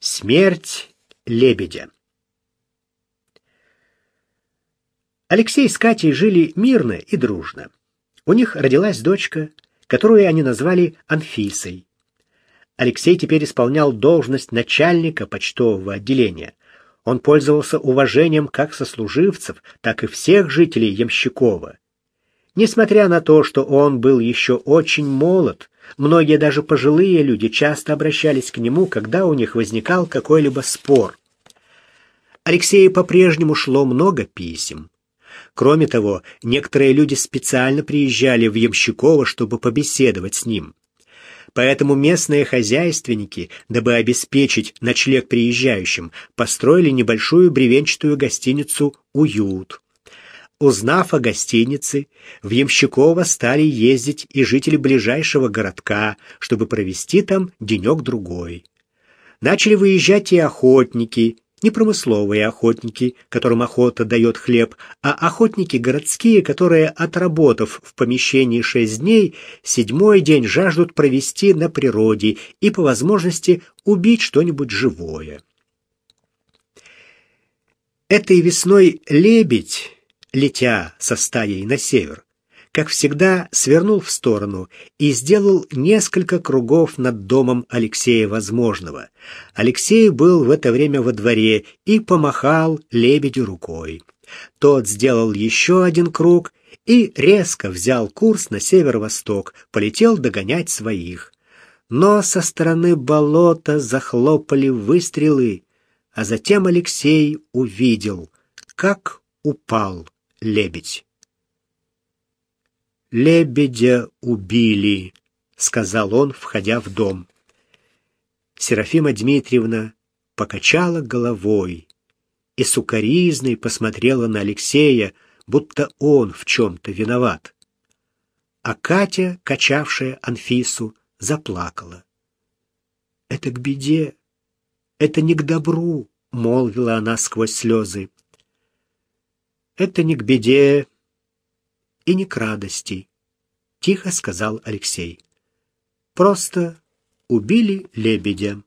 Смерть лебедя. Алексей с Катей жили мирно и дружно. У них родилась дочка, которую они назвали Анфисой. Алексей теперь исполнял должность начальника почтового отделения. Он пользовался уважением как сослуживцев, так и всех жителей Ямщикова. Несмотря на то, что он был еще очень молод, Многие даже пожилые люди часто обращались к нему, когда у них возникал какой-либо спор. Алексею по-прежнему шло много писем. Кроме того, некоторые люди специально приезжали в Ямщиково, чтобы побеседовать с ним. Поэтому местные хозяйственники, дабы обеспечить ночлег приезжающим, построили небольшую бревенчатую гостиницу «Уют». Узнав о гостинице, в Ямщиково стали ездить и жители ближайшего городка, чтобы провести там денек-другой. Начали выезжать и охотники, не промысловые охотники, которым охота дает хлеб, а охотники городские, которые, отработав в помещении шесть дней, седьмой день жаждут провести на природе и, по возможности, убить что-нибудь живое. Этой весной лебедь летя со стаей на север, как всегда свернул в сторону и сделал несколько кругов над домом Алексея Возможного. Алексей был в это время во дворе и помахал лебедю рукой. Тот сделал еще один круг и резко взял курс на северо-восток, полетел догонять своих. Но со стороны болота захлопали выстрелы, а затем Алексей увидел, как упал лебедь. «Лебедя убили», — сказал он, входя в дом. Серафима Дмитриевна покачала головой и сукоризной посмотрела на Алексея, будто он в чем-то виноват. А Катя, качавшая Анфису, заплакала. «Это к беде, это не к добру», — молвила она сквозь слезы. Это не к беде и не к радости, тихо сказал Алексей. Просто убили лебедя.